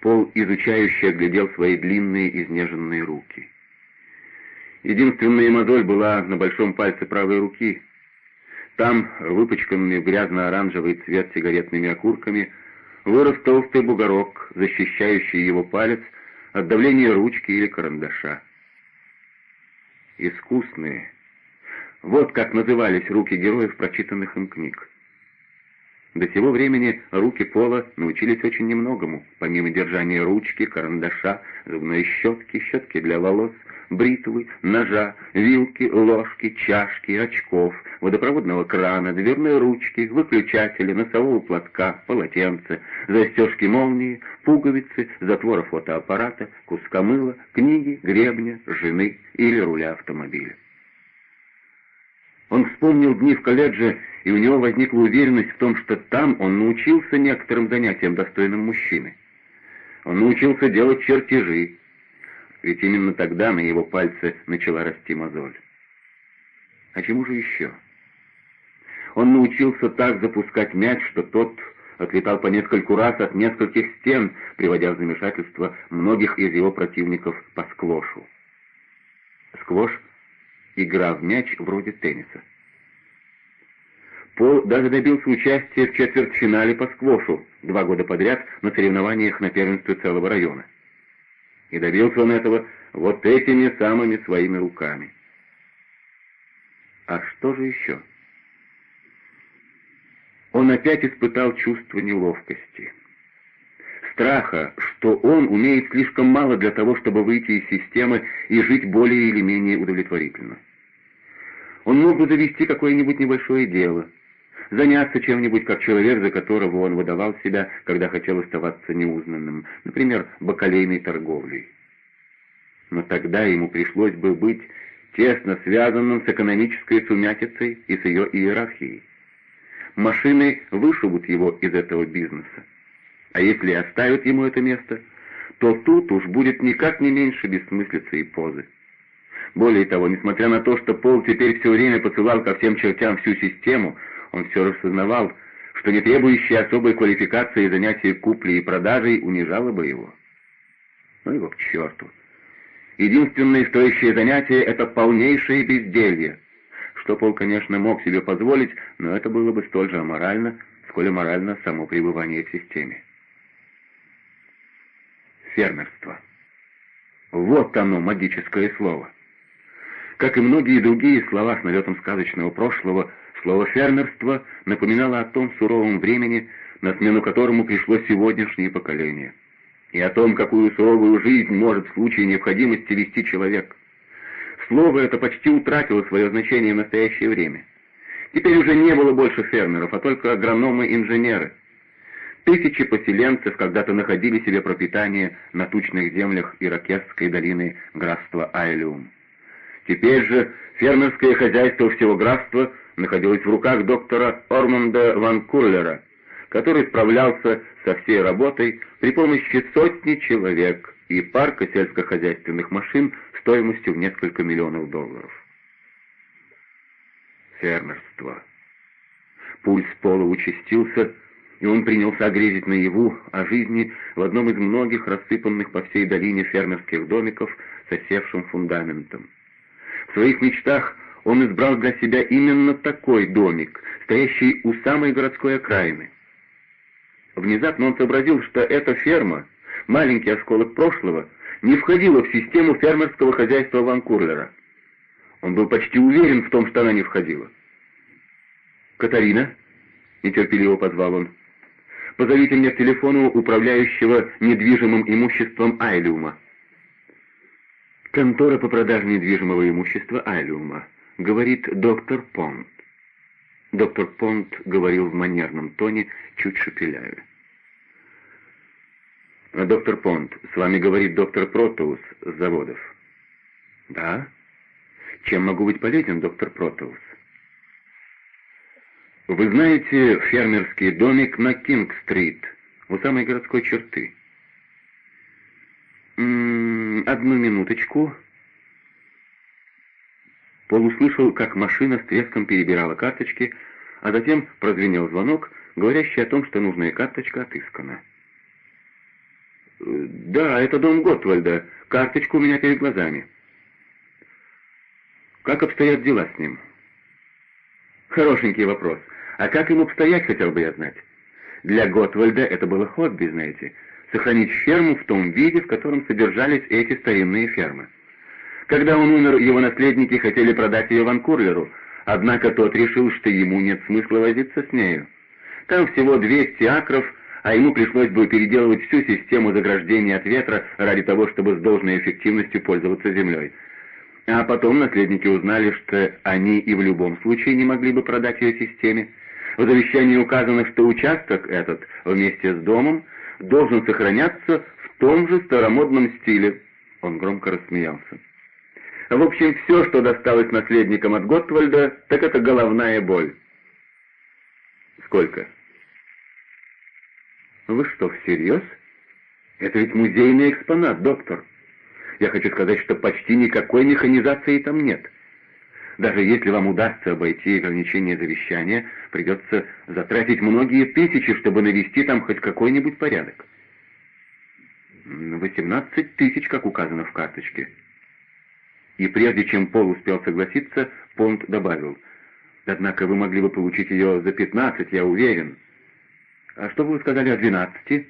Пол изучающе оглядел свои длинные изнеженные руки. Единственная мозоль была на большом пальце правой руки. Там, выпачканными в грязно-оранжевый цвет сигаретными окурками, вырос толстый бугорок, защищающий его палец от давления ручки или карандаша. Искусные. Вот как назывались руки героев прочитанных им книг. До сего времени руки Пола научились очень немногому, помимо держания ручки, карандаша, зубной щетки, щетки для волос, бритвы, ножа, вилки, ложки, чашки, очков, водопроводного крана, дверной ручки, выключателя, носового платка, полотенца, застежки молнии, пуговицы, затвора фотоаппарата, куска мыла, книги, гребня, жены или руля автомобиля. Он вспомнил дни в колледже, и у него возникла уверенность в том, что там он научился некоторым занятиям, достойным мужчины. Он научился делать чертежи, ведь именно тогда на его пальце начала расти мозоль. А чему же еще? Он научился так запускать мяч, что тот отлетал по нескольку раз от нескольких стен, приводя в замешательство многих из его противников по сквошу. Сквош игра в мяч вроде тенниса. Пол даже добился участия в четвертьфинале по сквошу два года подряд на соревнованиях на первенстве целого района. И добился он этого вот этими самыми своими руками. А что же еще? Он опять испытал чувство неловкости. Страха, что он умеет слишком мало для того, чтобы выйти из системы и жить более или менее удовлетворительно. Он мог бы завести какое-нибудь небольшое дело, заняться чем-нибудь, как человек, за которого он выдавал себя, когда хотел оставаться неузнанным, например, бакалейной торговлей. Но тогда ему пришлось бы быть тесно связанным с экономической сумятицей и с ее иерархией. Машины вышибут его из этого бизнеса. А если оставят ему это место, то тут уж будет никак не меньше бессмыслицы и позы. Более того, несмотря на то, что Пол теперь все время посылал ко всем чертям всю систему, он все же сознавал, что не требующие особой квалификации занятие куплей и продажей унижало бы его. Ну его к черту. Единственное стоящее занятие — это полнейшее безделье, что Пол, конечно, мог себе позволить, но это было бы столь же аморально, сколь аморально само пребывание в системе. Фермерство. Вот оно, магическое слово. Как и многие другие слова с налетом сказочного прошлого, слово «фермерство» напоминало о том суровом времени, на смену которому пришло сегодняшнее поколение, и о том, какую суровую жизнь может в случае необходимости вести человек. Слово это почти утратило свое значение в настоящее время. Теперь уже не было больше фермеров, а только агрономы-инженеры. Тысячи поселенцев когда-то находили себе пропитание на тучных землях Иракесской долины графства Айлиум. Теперь же фермерское хозяйство всего графства находилось в руках доктора Орманда Ван Курлера, который справлялся со всей работой при помощи сотни человек и парка сельскохозяйственных машин стоимостью в несколько миллионов долларов. Фермерство. Пульс Пола участился, и он принялся грезить наяву о жизни в одном из многих рассыпанных по всей долине фермерских домиков с осевшим фундаментом. В своих мечтах он избрал для себя именно такой домик, стоящий у самой городской окраины. Внезапно он сообразил, что эта ферма, маленький осколок прошлого, не входила в систему фермерского хозяйства Ванкурлера. Он был почти уверен в том, что она не входила. «Катарина?» — нетерпеливо позвал он. «Позовите мне к телефону управляющего недвижимым имуществом Айлиума». «Контора по продаже недвижимого имущества Айлиума», — говорит доктор Понт. Доктор Понт говорил в манерном тоне, чуть шепеляя. «Доктор Понт, с вами говорит доктор Протоус с заводов». «Да? Чем могу быть полезен, доктор Протоус?» «Вы знаете фермерский домик на Кинг-стрит, у самой городской черты?» «М -м, «Одну минуточку». Пол услышал, как машина с треском перебирала карточки, а затем прозвенел звонок, говорящий о том, что нужная карточка отыскана. «Да, это дом Готвальда. Карточка у меня перед глазами». «Как обстоят дела с ним?» «Хорошенький вопрос. А как им обстоять, хотел бы я знать?» Для Готвальда это было хобби, знаете, сохранить ферму в том виде, в котором содержались эти старинные фермы. Когда он умер, его наследники хотели продать ее Ван Курлеру, однако тот решил, что ему нет смысла возиться с нею. Там всего 200 акров, а ему пришлось бы переделывать всю систему заграждения от ветра ради того, чтобы с должной эффективностью пользоваться землей. А потом наследники узнали, что они и в любом случае не могли бы продать ее системе, в завещании указано, что участок этот вместе с домом должен сохраняться в том же старомодном стиле. Он громко рассмеялся. В общем, все, что досталось наследникам от Готвальда, так это головная боль. Сколько? Вы что, всерьез? Это ведь музейный экспонат, доктор. Я хочу сказать, что почти никакой механизации там нет. Даже если вам удастся обойти ограничение завещания, придется затратить многие тысячи, чтобы навести там хоть какой-нибудь порядок. 18 тысяч, как указано в карточке. И прежде чем Пол успел согласиться, Понт добавил, «Однако вы могли бы получить ее за 15, я уверен». «А что вы сказали о 12?»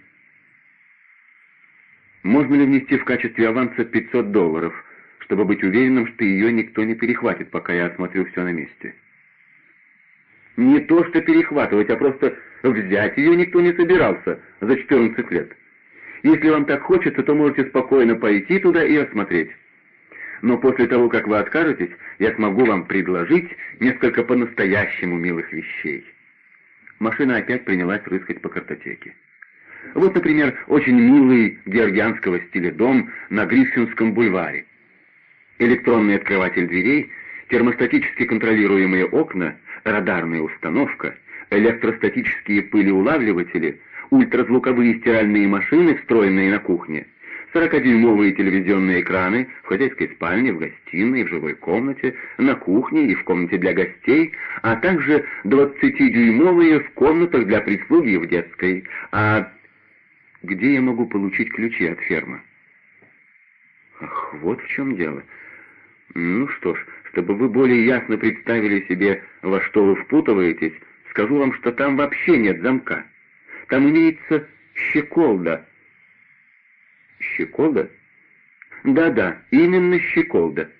«Можно ли внести в качестве аванса 500 долларов?» чтобы быть уверенным, что ее никто не перехватит, пока я осмотрю все на месте. Не то что перехватывать, а просто взять ее никто не собирался за 14 лет. Если вам так хочется, то можете спокойно пойти туда и осмотреть. Но после того, как вы откажетесь, я смогу вам предложить несколько по-настоящему милых вещей. Машина опять принялась рыскать по картотеке. Вот, например, очень милый георгианского стиля дом на Гриффинском бульваре электронный открыватель дверей, термостатически контролируемые окна, радарная установка, электростатические пылеулавливатели, ультразвуковые стиральные машины, встроенные на кухне, 40-дюймовые телевизионные экраны в хозяйской спальне, в гостиной, в жилой комнате, на кухне и в комнате для гостей, а также 20-дюймовые в комнатах для прислуги в детской. А где я могу получить ключи от фермы? Ах, вот в чем дело. Ну что ж, чтобы вы более ясно представили себе, во что вы впутываетесь, скажу вам, что там вообще нет замка. Там имеется щеколда. Щеколда? Да-да, именно щеколда.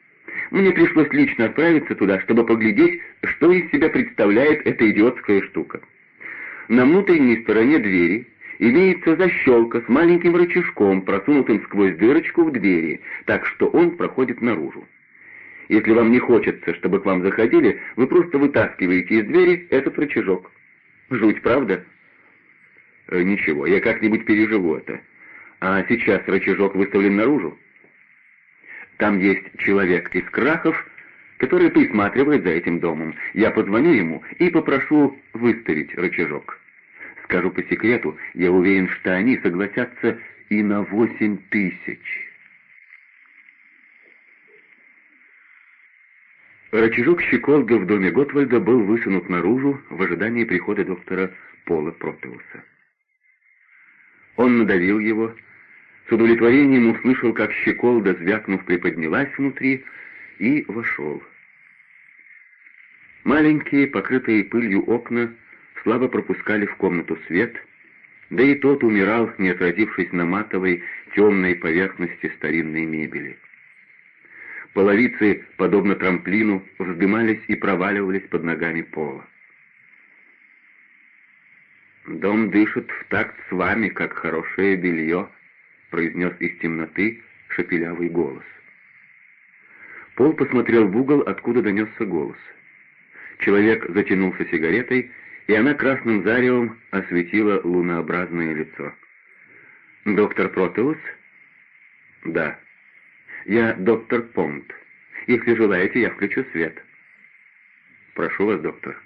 Мне пришлось лично отправиться туда, чтобы поглядеть, что из себя представляет эта идиотская штука. На внутренней стороне двери имеется защелка с маленьким рычажком, просунутым сквозь дырочку в двери, так что он проходит наружу. Если вам не хочется, чтобы к вам заходили, вы просто вытаскиваете из двери этот рычажок. Жуть, правда? Э, ничего, я как-нибудь переживу это. А сейчас рычажок выставлен наружу. Там есть человек из крахов, который присматривает за этим домом. Я позвоню ему и попрошу выставить рычажок. Скажу по секрету, я уверен, что они согласятся и на восемь тысяч». Рычажок щеколды в доме Готвальда был высунут наружу в ожидании прихода доктора Пола Протеуса. Он надавил его, с удовлетворением услышал, как щеколда, звякнув, приподнялась внутри и вошел. Маленькие, покрытые пылью окна, слабо пропускали в комнату свет, да и тот умирал, не отразившись на матовой, темной поверхности старинной мебели. Половицы, подобно трамплину, вздымались и проваливались под ногами пола. «Дом дышит в такт с вами, как хорошее белье», — произнес из темноты шепелявый голос. Пол посмотрел в угол, откуда донесся голос. Человек затянулся сигаретой, и она красным заревом осветила лунообразное лицо. «Доктор Протеус?» «Да». Я доктор Понт. Если желаете, я включу свет. Прошу вас, доктор.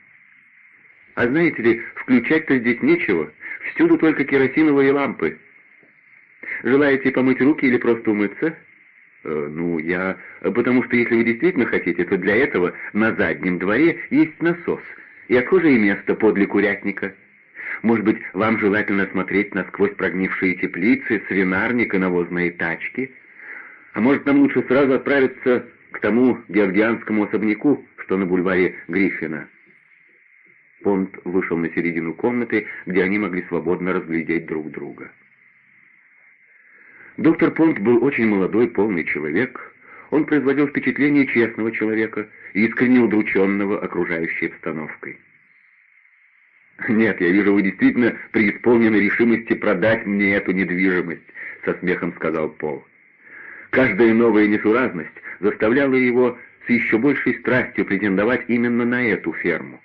А знаете ли, включать-то здесь нечего. Всюду только керосиновые лампы. Желаете помыть руки или просто умыться? Э, ну, я... Потому что если вы действительно хотите, то для этого на заднем дворе есть насос и отхожее место подле курятника. Может быть, вам желательно смотреть насквозь прогнившие теплицы, свинарник и навозные тачки? А может, нам лучше сразу отправиться к тому георгианскому особняку, что на бульваре Гриффина?» Понт вышел на середину комнаты, где они могли свободно разглядеть друг друга. Доктор Понт был очень молодой, полный человек. Он производил впечатление честного человека, искренне удрученного окружающей обстановкой. «Нет, я вижу, вы действительно преисполнены решимости продать мне эту недвижимость», — со смехом сказал Пол. Каждая новая несуразность заставляла его с еще большей страстью претендовать именно на эту ферму.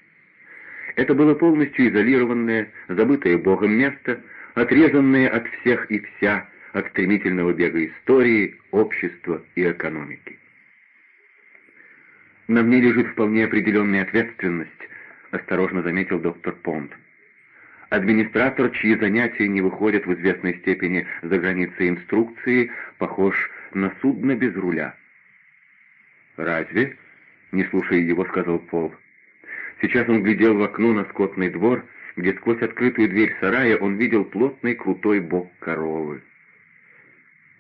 Это было полностью изолированное, забытое Богом место, отрезанное от всех и вся, от стремительного бега истории, общества и экономики. «На мне лежит вполне определенная ответственность», — осторожно заметил доктор Понт. Администратор, чьи занятия не выходят в известной степени за границы инструкции, похож на судно без руля. «Разве?» — не слушая его, сказал Пол. Сейчас он глядел в окно на скотный двор, где сквозь открытую дверь сарая он видел плотный крутой бок коровы.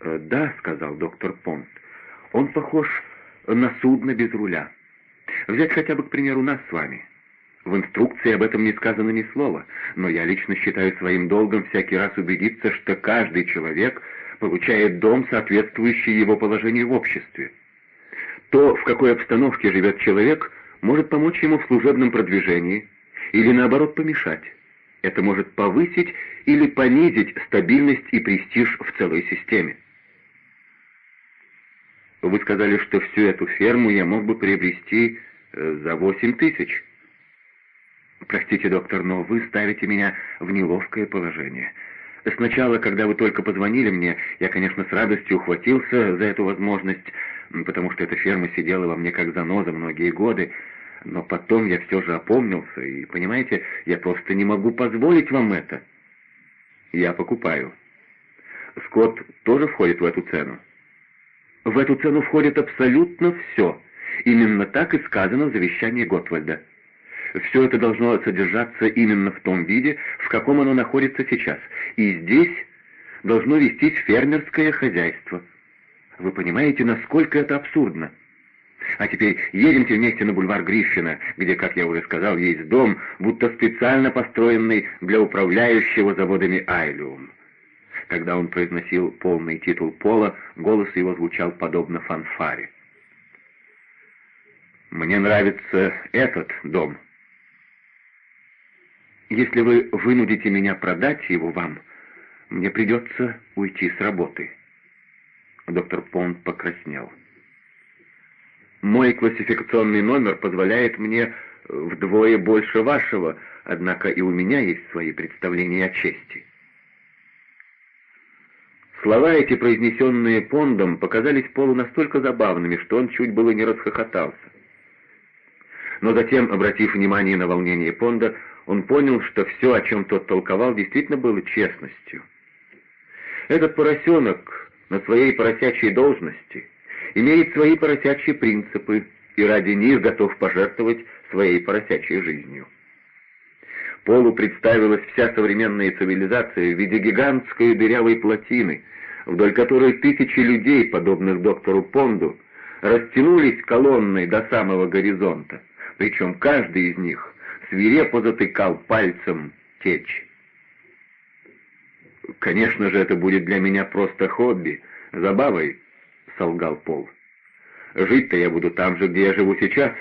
«Э, «Да», — сказал доктор Понт, — «он похож на судно без руля. Взять хотя бы, к примеру, нас с вами. В инструкции об этом не сказано ни слова, но я лично считаю своим долгом всякий раз убедиться, что каждый человек получает дом, соответствующий его положению в обществе. То, в какой обстановке живет человек, может помочь ему в служебном продвижении или, наоборот, помешать. Это может повысить или понизить стабильность и престиж в целой системе. Вы сказали, что всю эту ферму я мог бы приобрести э, за восемь тысяч. Простите, доктор, но вы ставите меня в неловкое положение. Сначала, когда вы только позвонили мне, я, конечно, с радостью ухватился за эту возможность, потому что эта ферма сидела во мне как заноза многие годы, но потом я все же опомнился, и, понимаете, я просто не могу позволить вам это. Я покупаю. Скотт тоже входит в эту цену? В эту цену входит абсолютно все. Именно так и сказано в завещании Готвальда. Все это должно содержаться именно в том виде, в каком оно находится сейчас. И здесь должно вестись фермерское хозяйство. Вы понимаете, насколько это абсурдно? А теперь едемте вместе на бульвар Гриффина, где, как я уже сказал, есть дом, будто специально построенный для управляющего заводами Айлиум. Когда он произносил полный титул Пола, голос его звучал подобно фанфаре. «Мне нравится этот дом», если вы вынудите меня продать его вам, мне придется уйти с работы». Доктор Понт покраснел. «Мой классификационный номер позволяет мне вдвое больше вашего, однако и у меня есть свои представления о чести». Слова эти, произнесенные Пондом, показались Полу настолько забавными, что он чуть было не расхохотался. Но затем, обратив внимание на волнение Понда, он понял, что все, о чем тот толковал, действительно было честностью. Этот поросенок на своей поросячьей должности имеет свои поросячьи принципы и ради них готов пожертвовать своей поросячьей жизнью. Полу представилась вся современная цивилизация в виде гигантской дырявой плотины, вдоль которой тысячи людей, подобных доктору Понду, растянулись колонной до самого горизонта, причем каждый из них свирепо затыкал пальцем течь. «Конечно же, это будет для меня просто хобби, забавой», — солгал Пол. «Жить-то я буду там же, где я живу сейчас».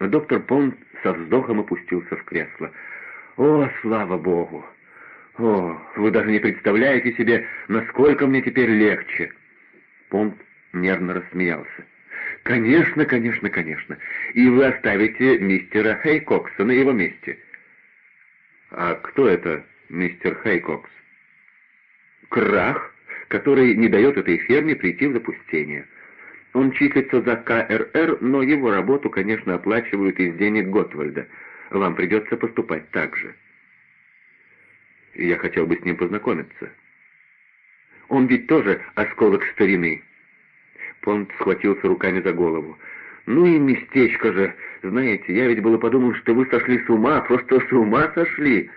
Доктор Понт со вздохом опустился в кресло. «О, слава Богу! О, вы даже не представляете себе, насколько мне теперь легче!» Понт нервно рассмеялся. «Конечно, конечно, конечно. И вы оставите мистера Хейкокса на его месте». «А кто это, мистер Хейкокс?» «Крах, который не дает этой ферме прийти в запустение. Он числится за КРР, но его работу, конечно, оплачивают из денег Готвальда. Вам придется поступать так же». «Я хотел бы с ним познакомиться». «Он ведь тоже осколок старины». Понт схватился руками за голову. «Ну и местечко же! Знаете, я ведь было подумал, что вы сошли с ума, просто с ума сошли!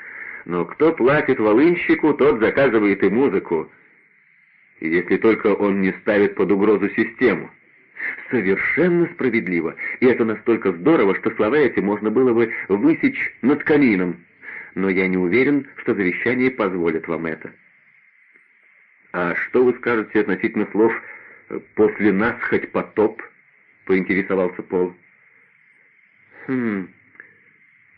Но кто платит волынщику, тот заказывает и музыку. Если только он не ставит под угрозу систему». Совершенно справедливо, и это настолько здорово, что слова эти можно было бы высечь над камином. Но я не уверен, что завещание позволит вам это. А что вы скажете относительно слов «после нас хоть потоп»? — поинтересовался Пол. Хм...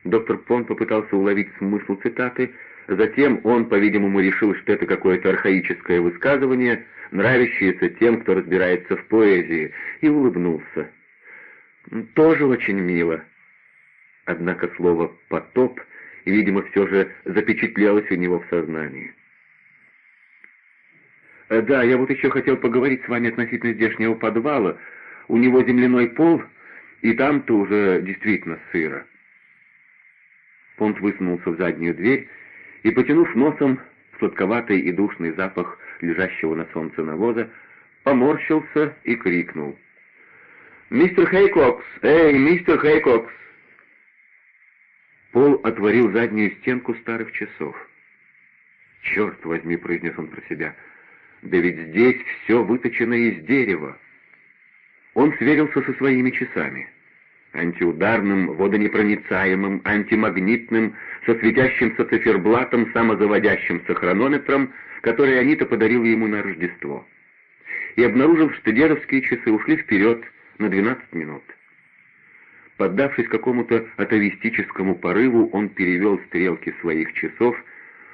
Доктор Пон попытался уловить смысл цитаты, затем он, по-видимому, решил, что это какое-то архаическое высказывание — нравящиеся тем, кто разбирается в поэзии, и улыбнулся. «Тоже очень мило». Однако слово «потоп», видимо, все же запечатлелось у него в сознании. «Э, «Да, я вот еще хотел поговорить с вами относительно здешнего подвала. У него земляной пол, и там-то уже действительно сыро». Понт высунулся в заднюю дверь и, потянув носом, сладковатый и душный запах лежащего на солнце навоза, поморщился и крикнул. «Мистер Хейкокс! Эй, мистер Хейкокс!» Пол отворил заднюю стенку старых часов. «Черт возьми!» — произнес он про себя. «Да ведь здесь все выточено из дерева!» Он сверился со своими часами. Антиударным, водонепроницаемым, антимагнитным, со светящимся циферблатом, самозаводящимся хронометром — который Анита подарила ему на Рождество, и обнаружил, что дедовские часы ушли вперед на 12 минут. Поддавшись какому-то атовистическому порыву, он перевел стрелки своих часов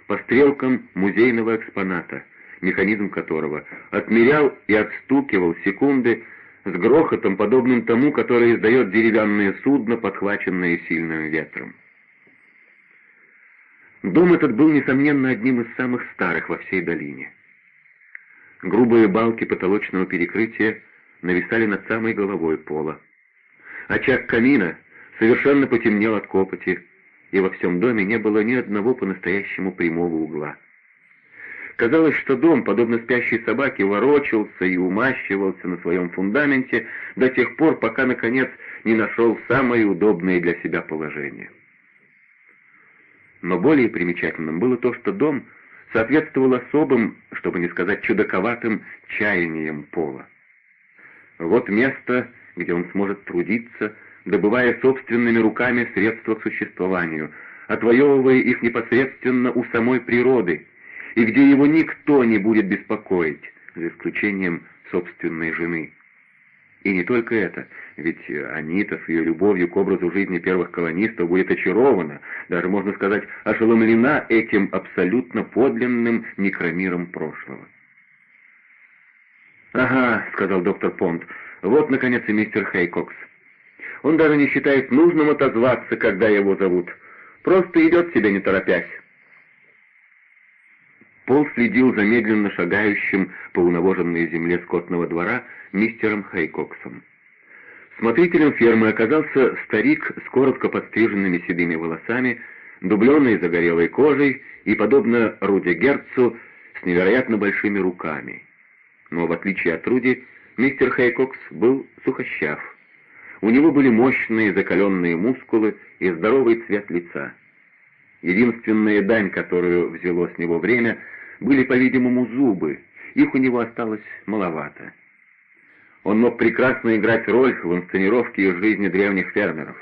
по стрелкам музейного экспоната, механизм которого отмерял и отстукивал секунды с грохотом, подобным тому, который издает деревянное судно, подхваченное сильным ветром. Дом этот был, несомненно, одним из самых старых во всей долине. Грубые балки потолочного перекрытия нависали над самой головой пола. Очаг камина совершенно потемнел от копоти, и во всем доме не было ни одного по-настоящему прямого угла. Казалось, что дом, подобно спящей собаке, ворочался и умащивался на своем фундаменте до тех пор, пока, наконец, не нашел самое удобное для себя положение. Но более примечательным было то, что дом соответствовал особым, чтобы не сказать чудаковатым, чаяниям Пола. Вот место, где он сможет трудиться, добывая собственными руками средства к существованию, отвоевывая их непосредственно у самой природы, и где его никто не будет беспокоить, за исключением собственной жены. И не только это, ведь Анита с ее любовью к образу жизни первых колонистов будет очарована, даже, можно сказать, ошеломлена этим абсолютно подлинным микромиром прошлого. «Ага», — сказал доктор Понт, — «вот, наконец, и мистер Хейкокс. Он даже не считает нужным отозваться, когда его зовут. Просто идет себе не торопясь». Пол следил за медленно шагающим по унавоженной земле скотного двора мистером Хейкоксом. Смотрителем фермы оказался старик с коротко подстриженными седыми волосами, дубленной загорелой кожей и, подобно Руди Герцу, с невероятно большими руками. Но, в отличие от Руди, мистер Хейкокс был сухощав. У него были мощные закаленные мускулы и здоровый цвет лица. Единственная дань, которую взяло с него время, были, по-видимому, зубы, их у него осталось маловато. Он мог прекрасно играть роль в инсценировке из жизни древних фермеров.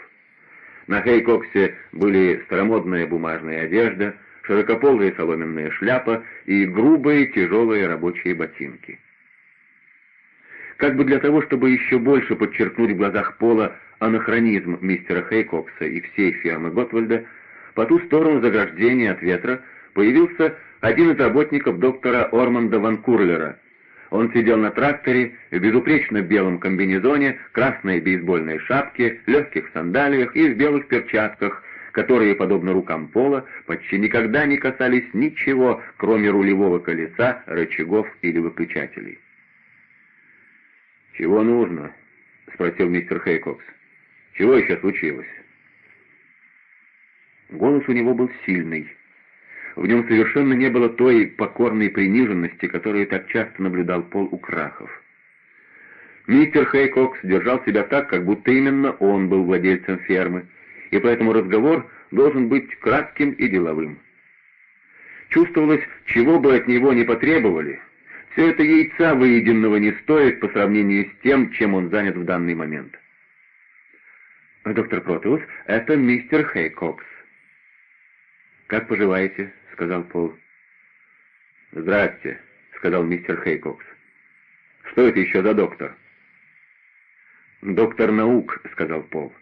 На Хейкоксе были старомодная бумажная одежда, широкополая соломенная шляпа и грубые тяжелые рабочие ботинки. Как бы для того, чтобы еще больше подчеркнуть в глазах Пола анахронизм мистера Хейкокса и всей фермы Готвальда, по ту сторону заграждения от ветра появился один из работников доктора Орманда Ван Курлера. Он сидел на тракторе в безупречно белом комбинезоне, красной бейсбольной шапке, легких сандалиях и в белых перчатках, которые, подобно рукам пола, почти никогда не касались ничего, кроме рулевого колеса, рычагов или выключателей. «Чего нужно?» — спросил мистер Хейкокс. «Чего еще случилось?» Голос у него был сильный, в нем совершенно не было той покорной приниженности, которую так часто наблюдал Пол у крахов. Мистер Хейкокс держал себя так, как будто именно он был владельцем фермы, и поэтому разговор должен быть кратким и деловым. Чувствовалось, чего бы от него не потребовали, все это яйца выеденного не стоит по сравнению с тем, чем он занят в данный момент. «Доктор Протеус, это мистер Хейкокс». «Как поживаете?» — сказал Пол. «Здрасте», — сказал мистер Хейкокс. «Что это еще за доктор?» «Доктор наук», — сказал Пол.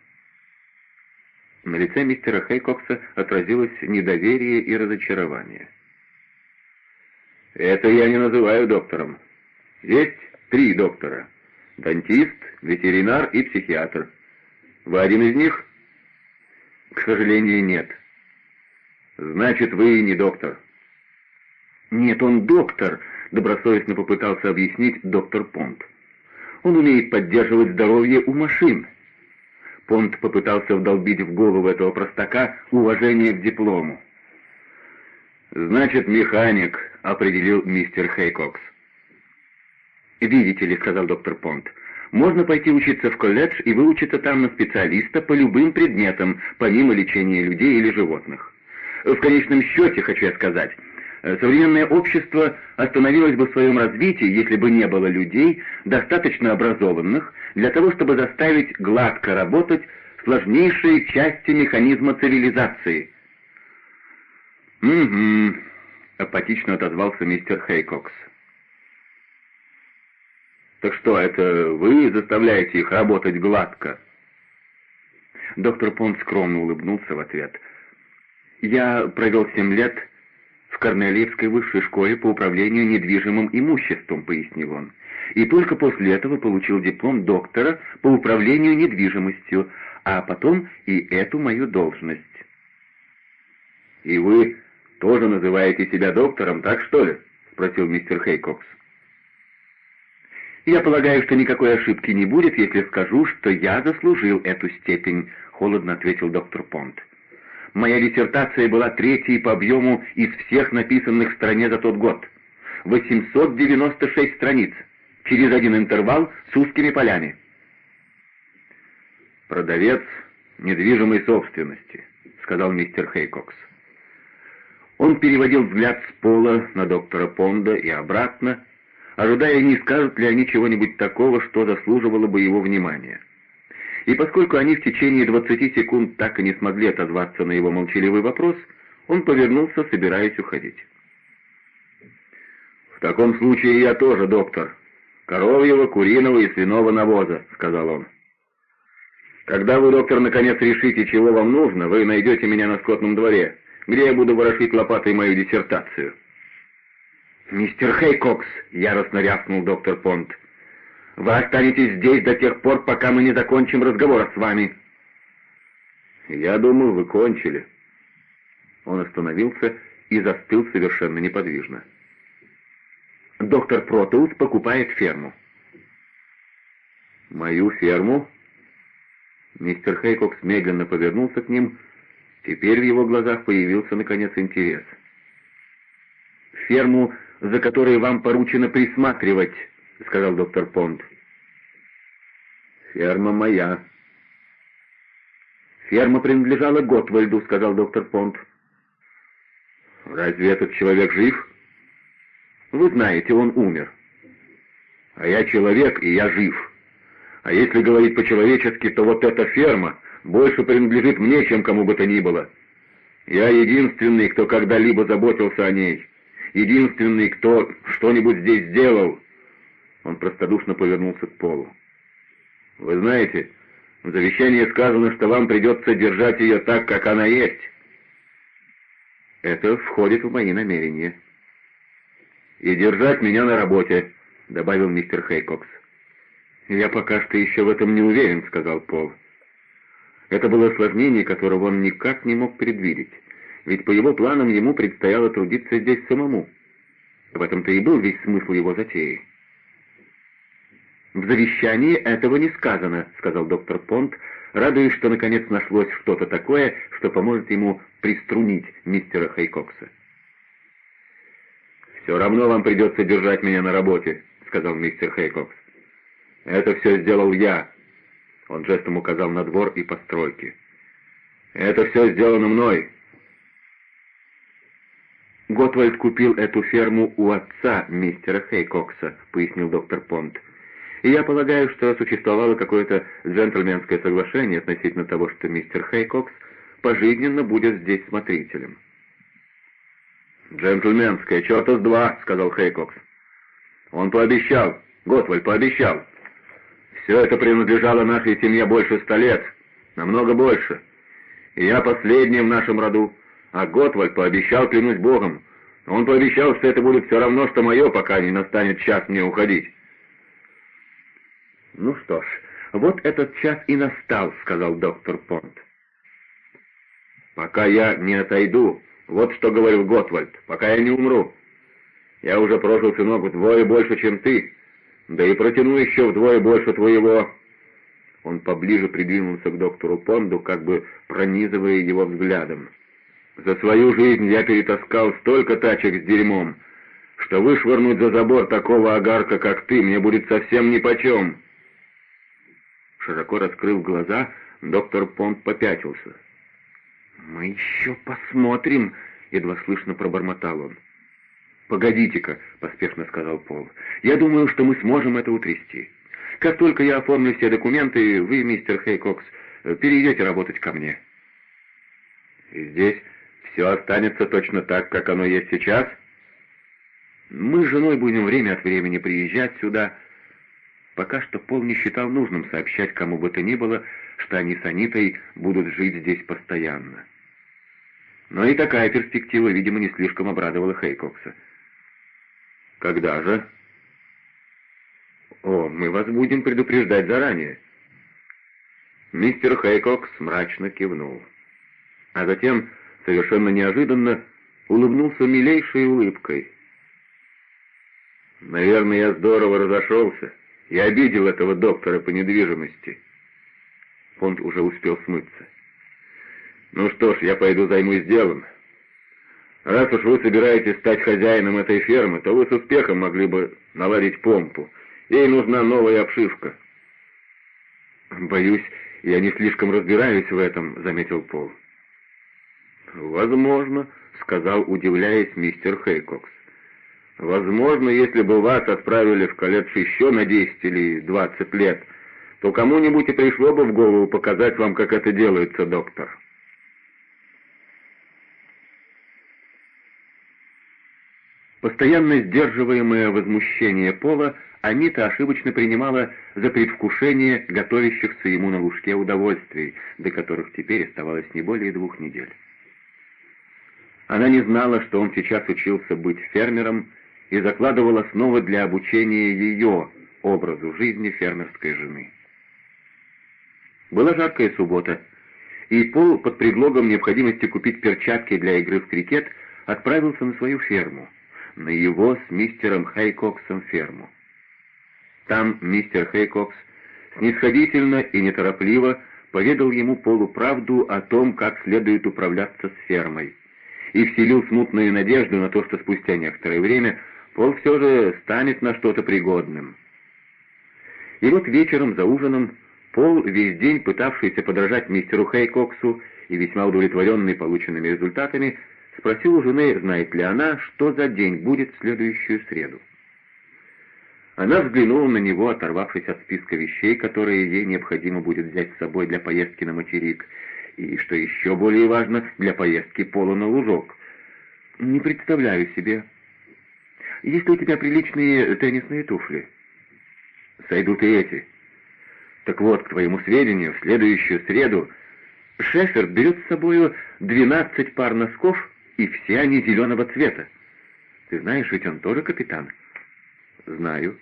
На лице мистера Хейкокса отразилось недоверие и разочарование. «Это я не называю доктором. Есть три доктора. Дантист, ветеринар и психиатр. Вы один из них?» «К сожалению, нет». «Значит, вы не доктор». «Нет, он доктор», — добросовестно попытался объяснить доктор Понт. «Он умеет поддерживать здоровье у машин». Понт попытался вдолбить в голову этого простака уважение к диплому. «Значит, механик», — определил мистер Хейкокс. «Видите ли», — сказал доктор Понт, — «можно пойти учиться в колледж и выучиться там на специалиста по любым предметам, помимо лечения людей или животных. В конечном счете, хочу я сказать, современное общество остановилось бы в своем развитии, если бы не было людей, достаточно образованных, для того, чтобы заставить гладко работать сложнейшие части механизма цивилизации — «Угу», — апатично отозвался мистер Хейкокс. «Так что, это вы заставляете их работать гладко?» Доктор Понт скромно улыбнулся в ответ. «Я провел семь лет в Корнелиевской высшей школе по управлению недвижимым имуществом», — пояснил он. «И только после этого получил диплом доктора по управлению недвижимостью, а потом и эту мою должность». «И вы тоже называете себя доктором, так что ли?» — спросил мистер Хейкокс. «Я полагаю, что никакой ошибки не будет, если скажу, что я заслужил эту степень», — холодно ответил доктор Понт. «Моя диссертация была третьей по объему из всех написанных в стране за тот год. 896 страниц, через один интервал с узкими полями». «Продавец недвижимой собственности», — сказал мистер Хейкокс. Он переводил взгляд с пола на доктора Понда и обратно, ожидая, не скажут ли они чего-нибудь такого, что заслуживало бы его внимания. И поскольку они в течение 20 секунд так и не смогли отозваться на его молчаливый вопрос, он повернулся, собираясь уходить. «В таком случае я тоже доктор. Коровьего, куриного и свиного навоза», — сказал он. «Когда вы, доктор, наконец решите, чего вам нужно, вы найдете меня на скотном дворе где я буду ворошить лопатой мою диссертацию». «Мистер Хейкокс!» — яростно рявкнул доктор Понт. «Вы останетесь здесь до тех пор, пока мы не закончим разговор с вами». «Я думал, вы кончили». Он остановился и застыл совершенно неподвижно. «Доктор Протеус покупает ферму». «Мою ферму?» Мистер Хейкокс медленно повернулся к ним Теперь в его глазах появился, наконец, интерес. «Ферму, за которой вам поручено присматривать», — сказал доктор Понт. «Ферма моя». «Ферма принадлежала Готвальду», — сказал доктор Понт. «Разве этот человек жив?» «Вы знаете, он умер». «А я человек, и я жив. А если говорить по-человечески, то вот эта ферма больше принадлежит мне, чем кому бы то ни было. Я единственный, кто когда-либо заботился о ней. Единственный, кто что-нибудь здесь сделал. Он простодушно повернулся к полу. Вы знаете, в завещании сказано, что вам придется держать ее так, как она есть. Это входит в мои намерения. И держать меня на работе, добавил мистер Хейкокс. Я пока что еще в этом не уверен, сказал Пол. Это было осложнение, которого он никак не мог предвидеть, ведь по его планам ему предстояло трудиться здесь самому. В этом-то и был весь смысл его затеи. «В завещании этого не сказано», — сказал доктор Понт, радуясь, что наконец нашлось что-то такое, что поможет ему приструнить мистера Хейкокса. «Все равно вам придется держать меня на работе», — сказал мистер Хейкокс. Это все сделал я. Он жестом указал на двор и постройки. Это все сделано мной. Готвальд купил эту ферму у отца мистера Хейкокса, пояснил доктор Понт. И я полагаю, что существовало какое-то джентльменское соглашение относительно того, что мистер Хейкокс пожизненно будет здесь смотрителем. «Джентльменское, черта с два», — сказал Хейкокс. «Он пообещал, Готвальд пообещал. Все это принадлежало нашей семье больше ста лет, намного больше. И я последний в нашем роду, а Готвальд пообещал, клянусь Богом. Он пообещал, что это будет все равно, что мое, пока не настанет час мне уходить». «Ну что ж, вот этот час и настал», — сказал доктор Понт. «Пока я не отойду, вот что говорил Готвальд, пока я не умру. Я уже прожил, сынок, вдвое больше, чем ты, да и протяну еще вдвое больше твоего». Он поближе придвинулся к доктору Понду, как бы пронизывая его взглядом. «За свою жизнь я перетаскал столько тачек с дерьмом, что вышвырнуть за забор такого огарка, как ты, мне будет совсем нипочем». Широко раскрыв глаза, доктор Понт попятился. «Мы еще посмотрим», — едва слышно пробормотал он. «Погодите-ка», — поспешно сказал Пол. «Я думаю, что мы сможем это утрясти. Как только я оформлю все документы, вы, мистер Хейкокс, перейдете работать ко мне». «И здесь все останется точно так, как оно есть сейчас?» «Мы с женой будем время от времени приезжать сюда». Пока что Пол не считал нужным сообщать кому бы то ни было, что они с Анитой будут жить здесь постоянно. Но и такая перспектива, видимо, не слишком обрадовала Хейкокса. «Когда же?» «О, мы вас будем предупреждать заранее». Мистер Хейкокс мрачно кивнул. А затем, совершенно неожиданно, улыбнулся милейшей улыбкой. «Наверное, я здорово разошелся. Я обидел этого доктора по недвижимости». Фонд уже успел смыться. «Ну что ж, я пойду займусь делом. Раз уж вы собираетесь стать хозяином этой фермы, то вы с успехом могли бы наладить помпу. Ей нужна новая обшивка». «Боюсь, я не слишком разбираюсь в этом», — заметил Пол. «Возможно», — сказал, удивляясь мистер Хейкокс. «Возможно, если бы вас отправили в колледж еще на десять или двадцать лет, то кому-нибудь и пришло бы в голову показать вам, как это делается, доктор». Постоянно сдерживаемое возмущение Пола Анита ошибочно принимала за предвкушение готовящихся ему на лужке удовольствий, до которых теперь оставалось не более двух недель. Она не знала, что он сейчас учился быть фермером и закладывала основы для обучения ее образу жизни фермерской жены. Была жаркая суббота, и Пол под предлогом необходимости купить перчатки для игры в крикет отправился на свою ферму, на его с мистером Хейкоксом ферму. Там мистер Хейкокс снисходительно и неторопливо поведал ему Полу правду о том, как следует управляться с фермой, и вселил смутную надежду на то, что спустя некоторое время Пол все же станет на что-то пригодным. И вот вечером за ужином Пол, весь день пытавшийся подражать мистеру Хейкоксу и весьма удовлетворенный полученными результатами, спросил у жены, знает ли она, что за день будет в следующую среду. Она взглянула на него, оторвавшись от списка вещей, которые ей необходимо будет взять с собой для поездки на материк, и, что еще более важно, для поездки Пола на лужок. «Не представляю себе. Есть ли у тебя приличные теннисные туфли?» «Сойдут и эти». Так вот, к твоему сведению, в следующую среду Шефер берет с собою двенадцать пар носков, и все они зеленого цвета. Ты знаешь, ведь он тоже капитан. Знаю.